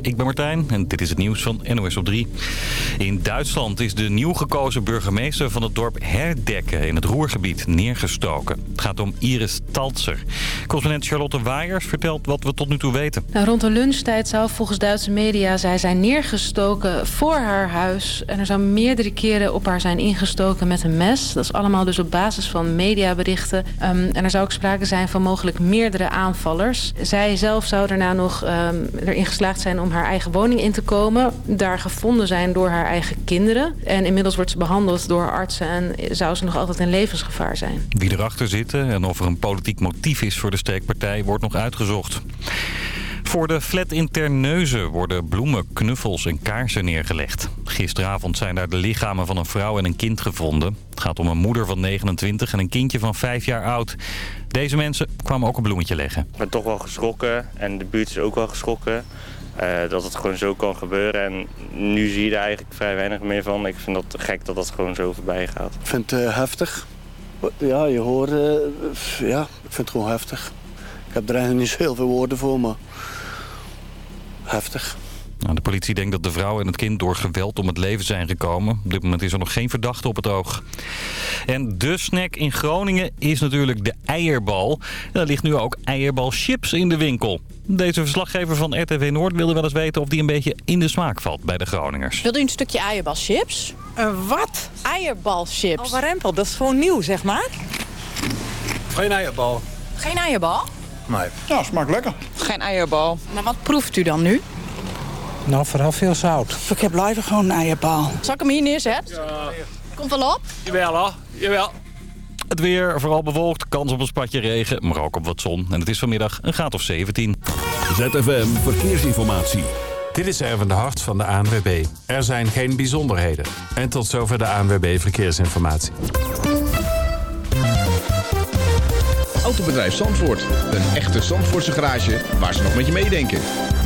Ik ben Martijn en dit is het nieuws van NOS op 3. In Duitsland is de nieuw gekozen burgemeester van het dorp Herdekken in het Roergebied neergestoken. Het gaat om Iris Taltser. Correspondent Charlotte Waaiers vertelt wat we tot nu toe weten. Nou, rond de lunchtijd zou volgens Duitse media zij zijn neergestoken voor haar huis. En er zou meerdere keren op haar zijn ingestoken met een mes. Dat is allemaal dus op basis van mediaberichten. Um, en er zou ook sprake zijn van mogelijk meerdere aanvallers. Zij zelf zou daarna nog um, erin geslaagd zijn om haar eigen woning in te komen. Daar gevonden zijn door haar eigen kinderen. En inmiddels wordt ze behandeld door artsen en zou ze nog altijd in levensgevaar zijn. Wie erachter zitten en of er een politiek motief is voor de steekpartij wordt nog uitgezocht. Voor de flat in Terneuzen worden bloemen, knuffels en kaarsen neergelegd. Gisteravond zijn daar de lichamen van een vrouw en een kind gevonden. Het gaat om een moeder van 29 en een kindje van 5 jaar oud. Deze mensen kwamen ook een bloemetje leggen. Ik ben toch wel geschrokken en de buurt is ook wel geschrokken. Uh, dat het gewoon zo kan gebeuren. En nu zie je er eigenlijk vrij weinig meer van. Ik vind dat gek dat dat gewoon zo voorbij gaat. Ik vind het uh, heftig. Ja, je hoort... Uh, ja, ik vind het gewoon heftig. Ik heb er eigenlijk niet heel veel woorden voor, maar... Heftig. Nou, de politie denkt dat de vrouw en het kind door geweld om het leven zijn gekomen. Op dit moment is er nog geen verdachte op het oog. En de snack in Groningen is natuurlijk de eierbal. En er ligt nu ook eierbalchips in de winkel. Deze verslaggever van RTV Noord wilde wel eens weten of die een beetje in de smaak valt bij de Groningers. Wilt u een stukje eierbalchips? Een wat? Eierbalchips. Oh, warempel, dat is gewoon nieuw, zeg maar. Geen eierbal. Geen eierbal? Nee. Ja, smaakt lekker. Geen eierbal. Maar wat proeft u dan nu? Nou, vooral veel zout. Ik heb blijven gewoon een eierbal. Zal ik hem hier neerzetten? Ja. Komt wel op? Jawel hoor, jawel. Het weer, vooral bewolkt, kans op een spatje regen, maar ook op wat zon. En het is vanmiddag een graad of 17. ZFM Verkeersinformatie. Dit is Erwin de Hart van de ANWB. Er zijn geen bijzonderheden. En tot zover de ANWB Verkeersinformatie. Autobedrijf Zandvoort. Een echte Zandvoortse garage waar ze nog met je meedenken.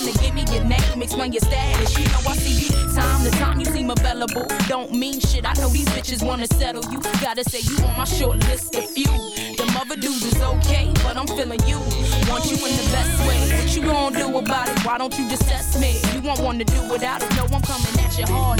Might wanna give me your name, explain your status. You know I see you time to time, you seem available. Don't mean shit, I know these bitches wanna settle you. Gotta say you on my short list of few. The other dudes is okay, but I'm feeling you. Want you in the best way. What you gonna do about it? Why don't you just test me? You won't wanna do without it. No, I'm coming at you hard,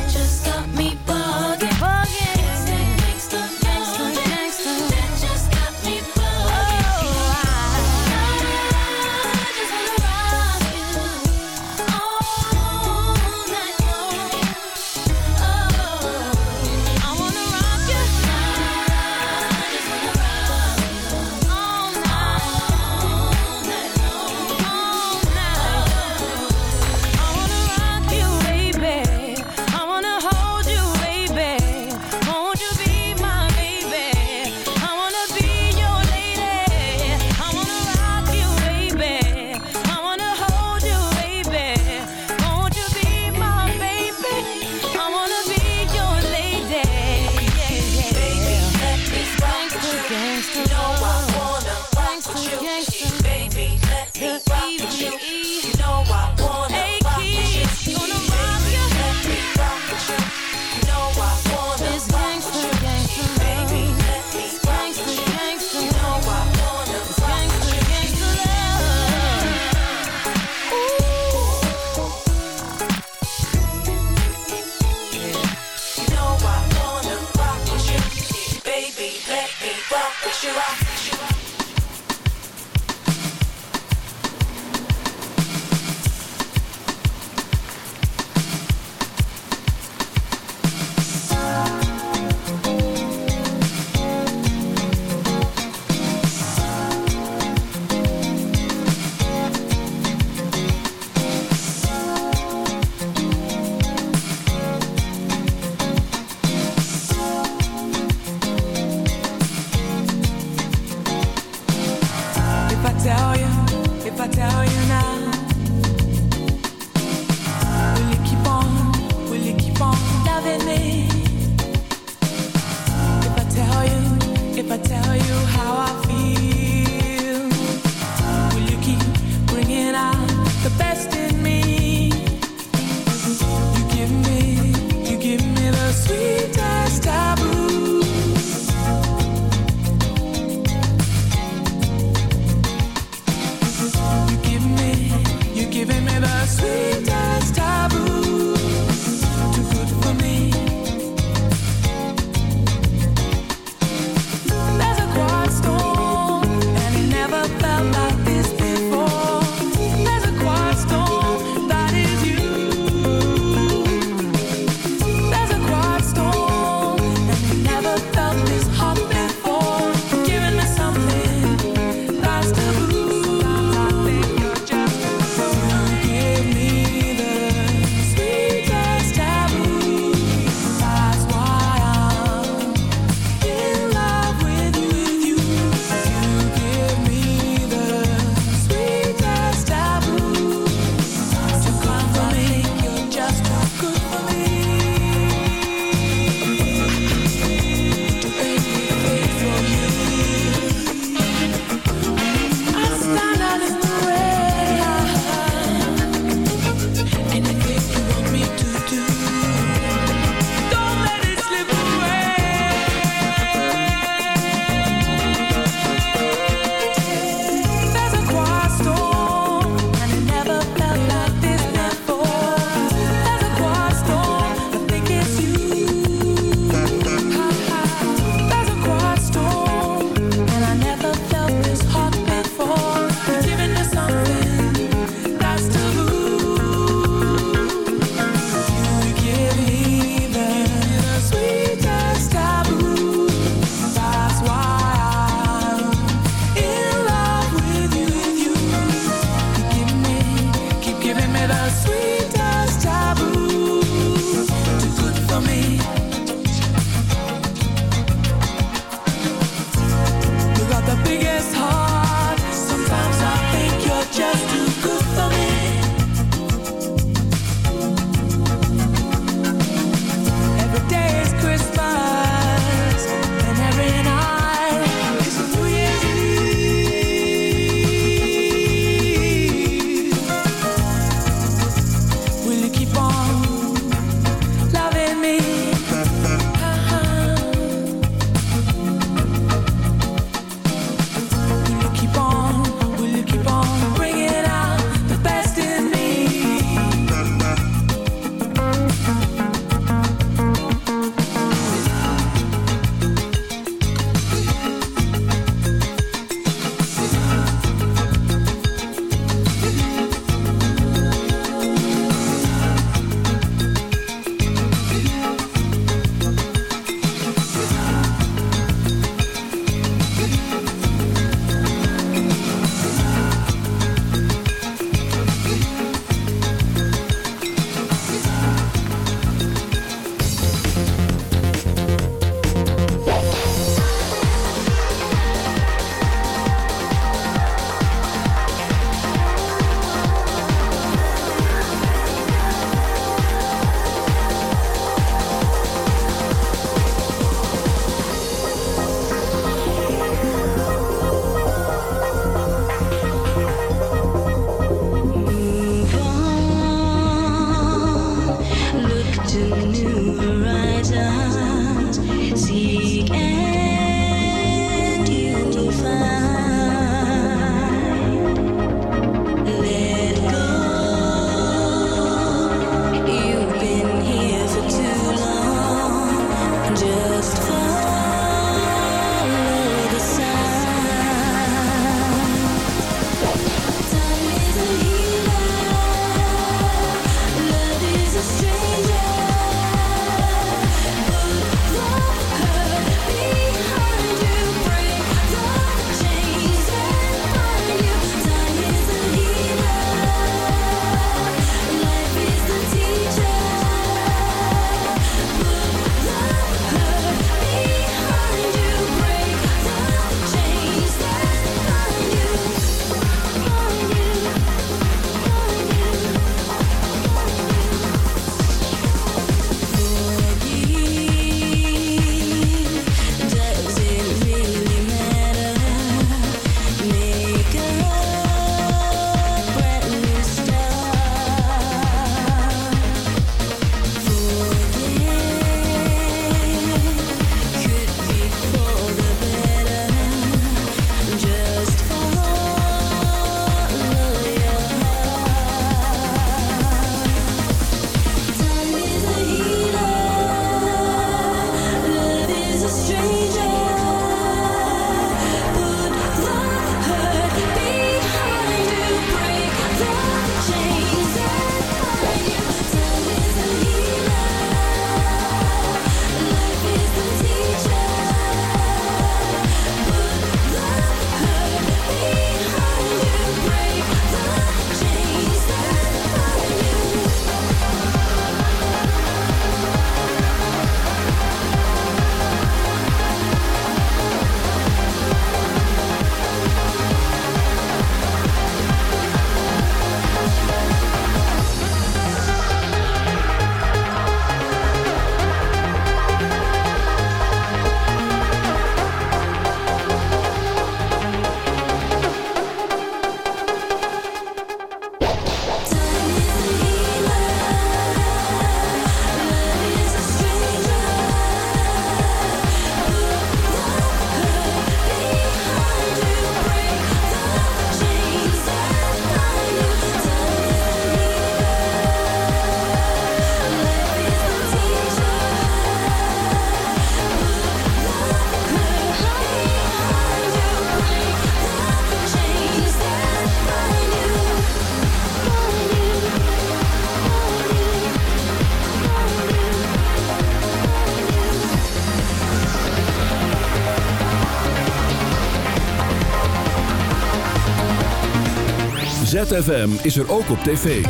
ZFM is er ook op tv.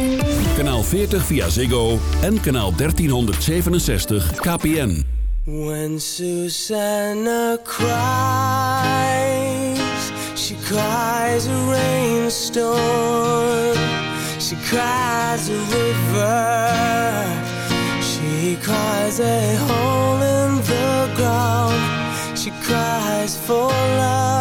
Kanaal 40 via Ziggo en kanaal 1367 KPN. When Susanna cries, she cries a rainstorm. She cries a river. She cries a hole in the ground. She cries for love.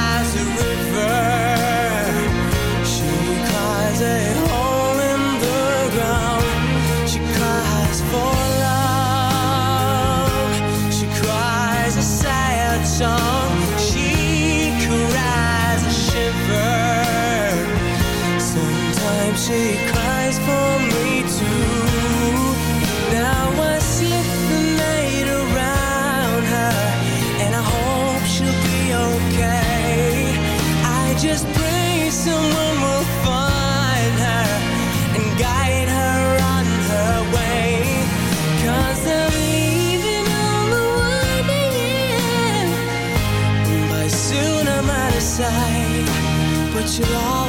you'll always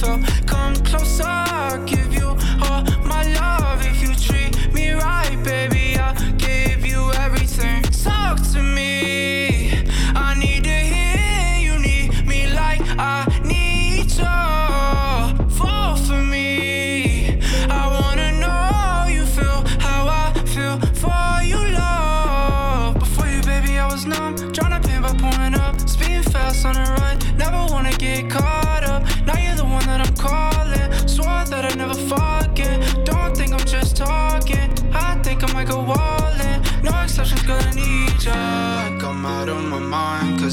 tall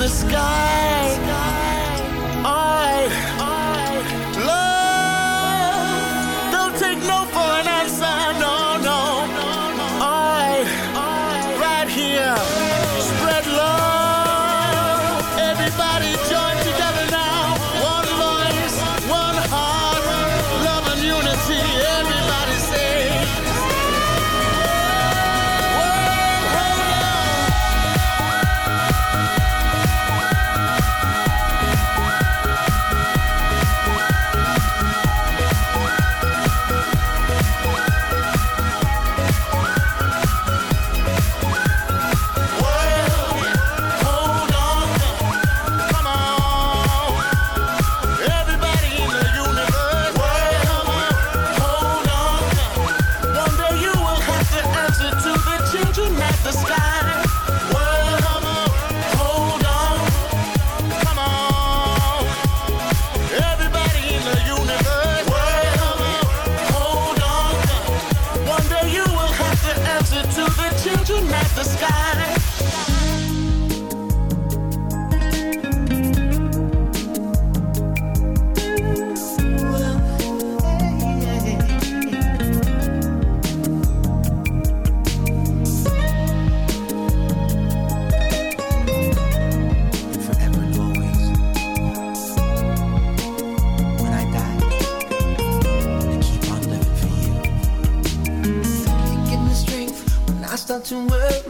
the sky.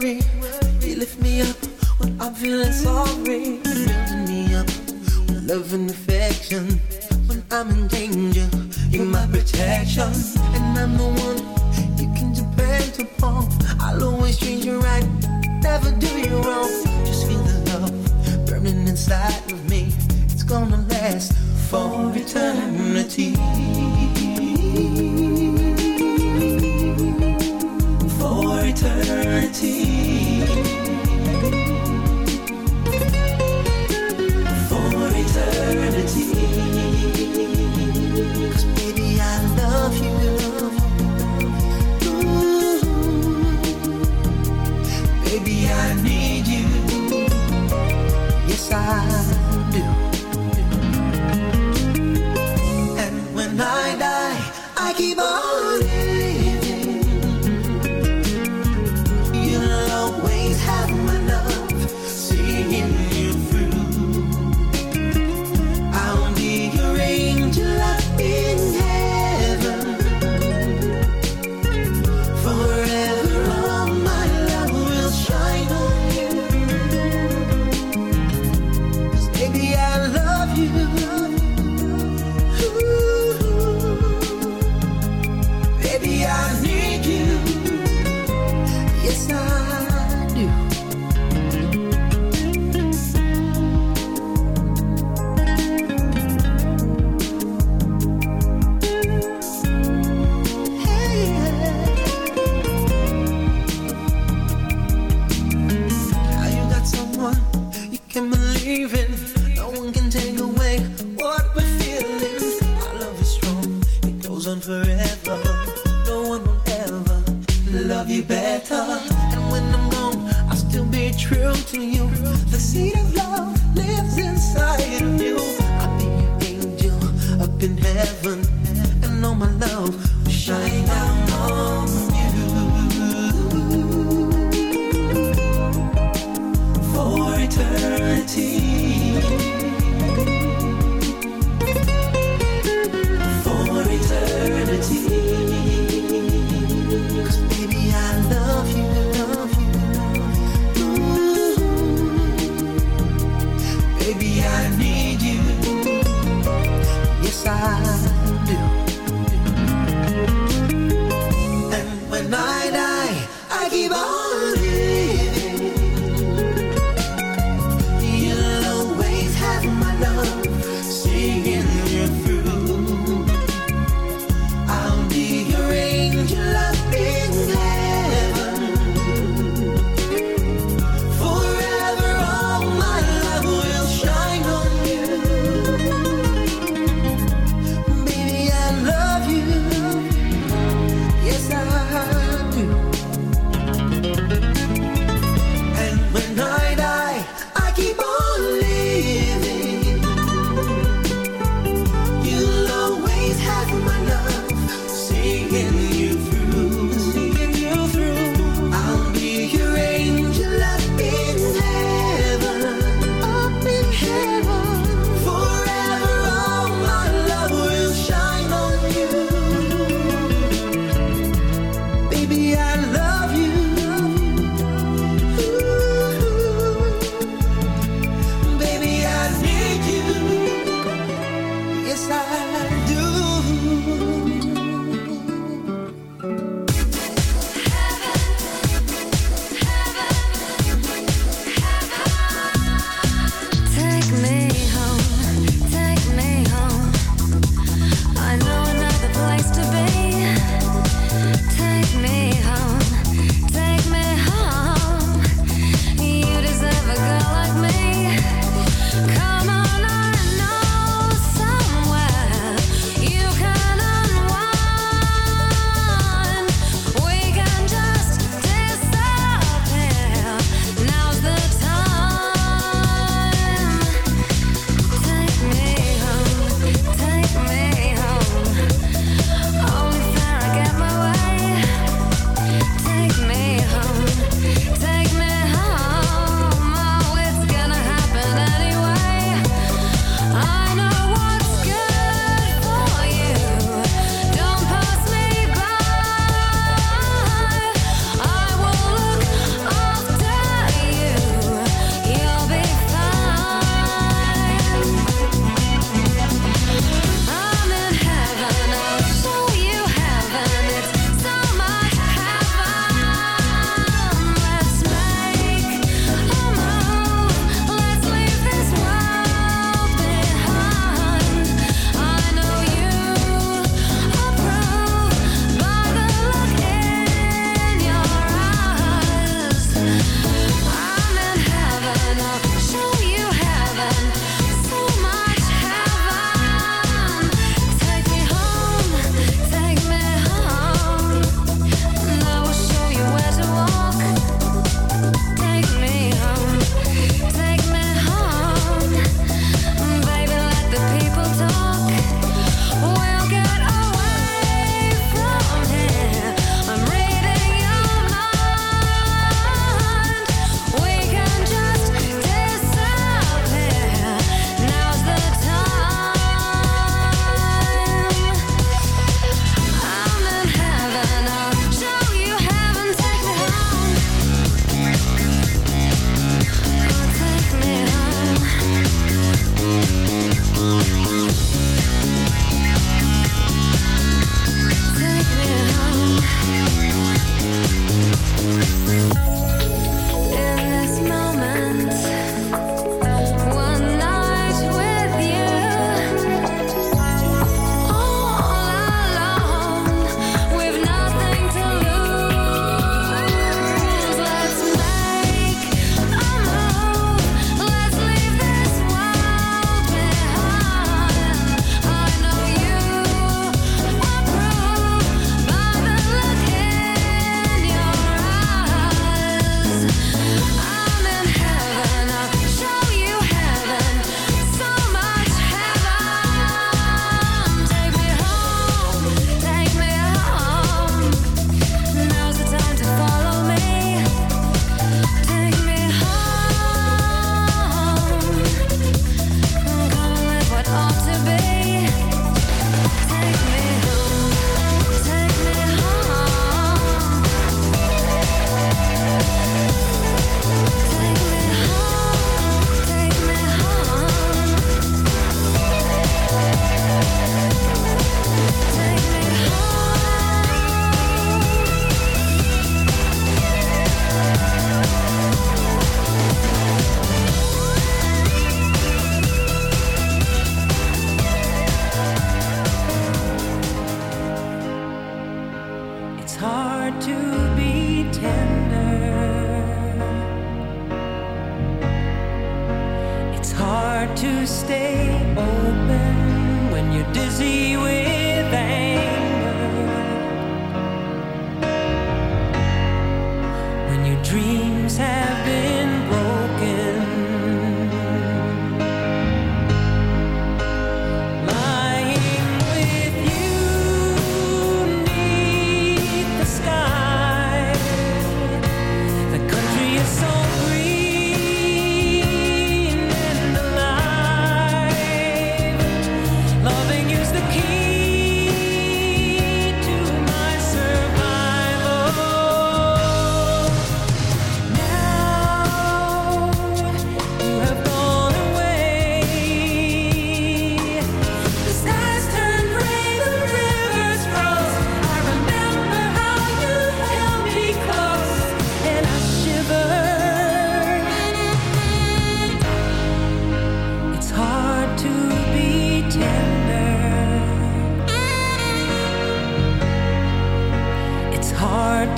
me.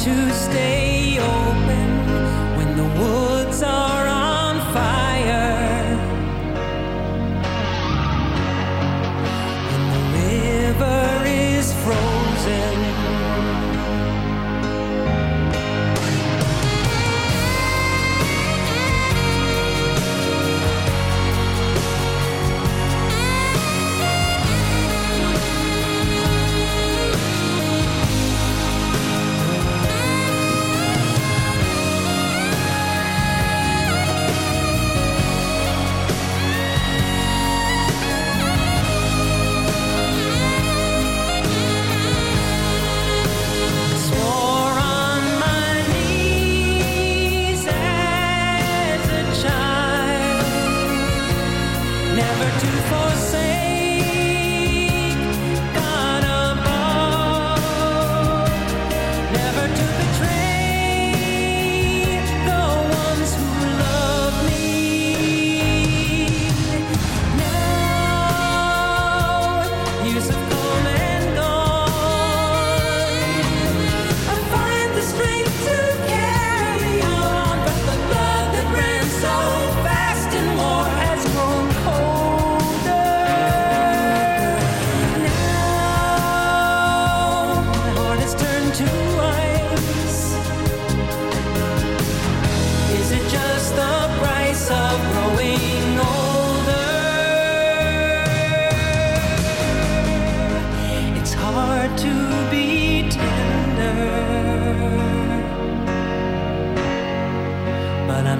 To stay open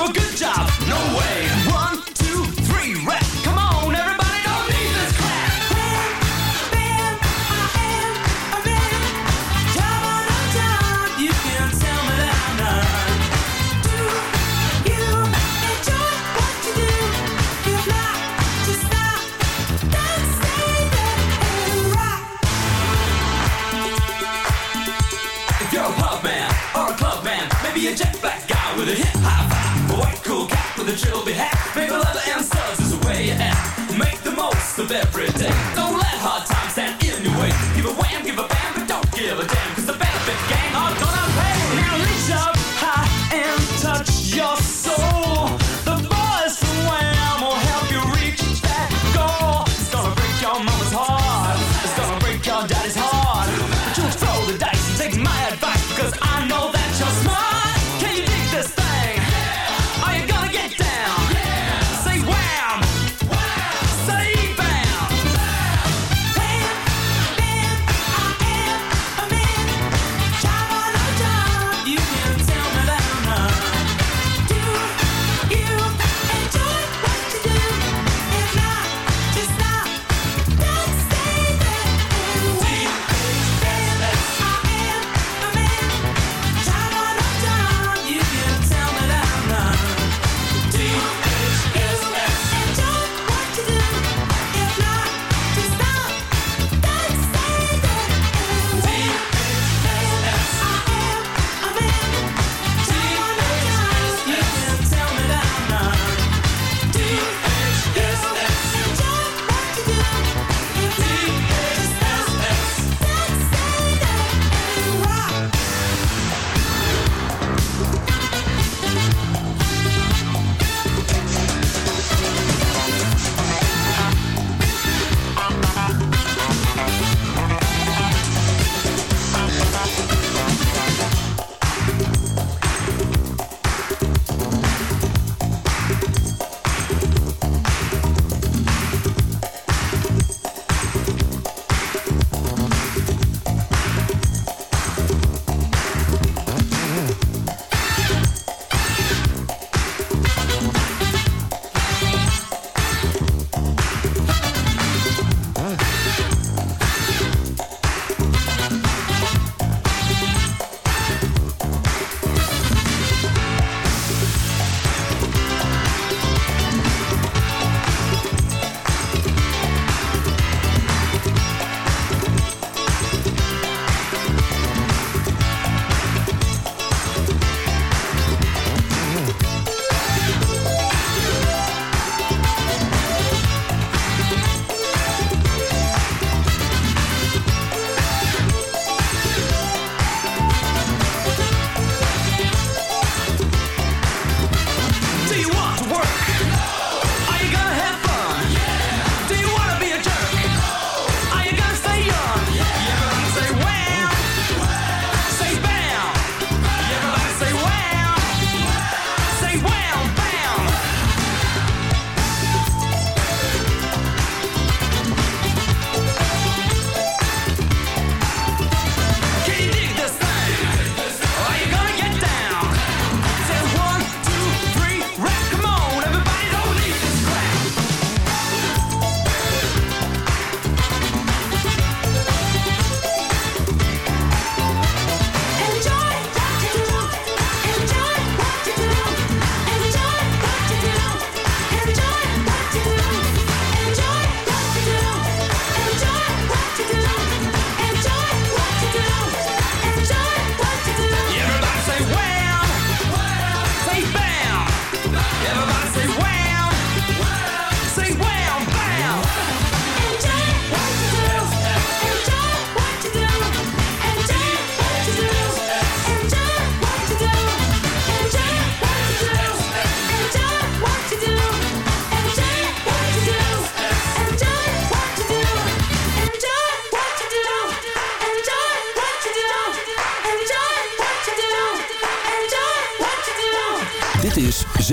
do a good job. No way. One you'll be happy. Make a leather and studs is the way you act. Make the most of every day. Don't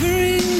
covering